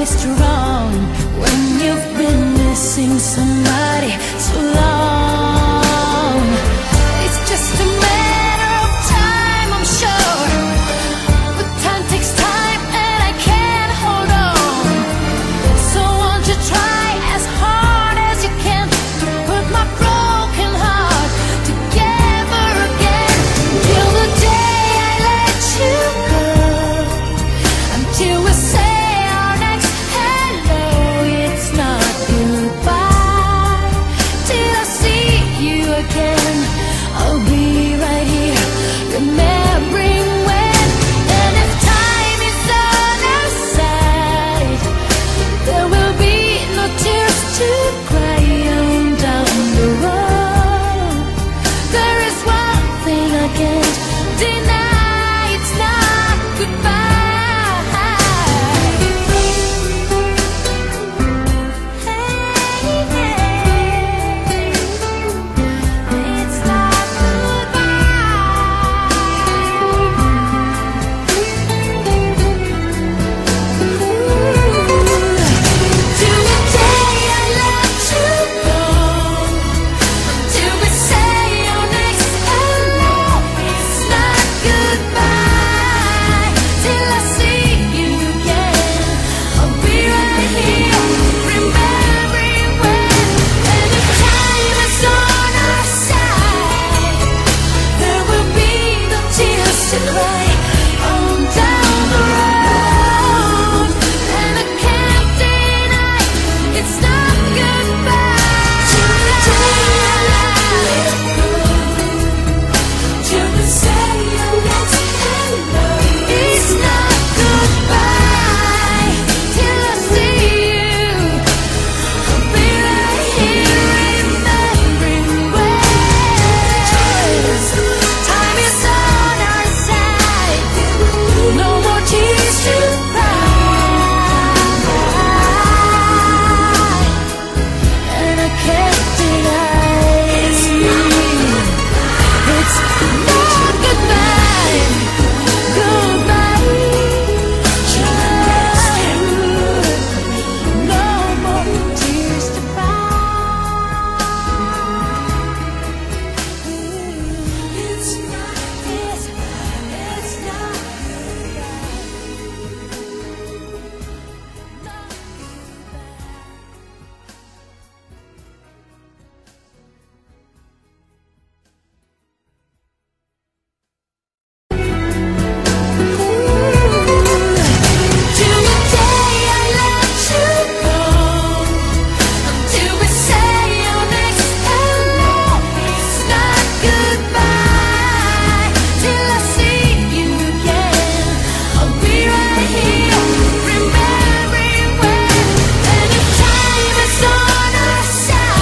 hard to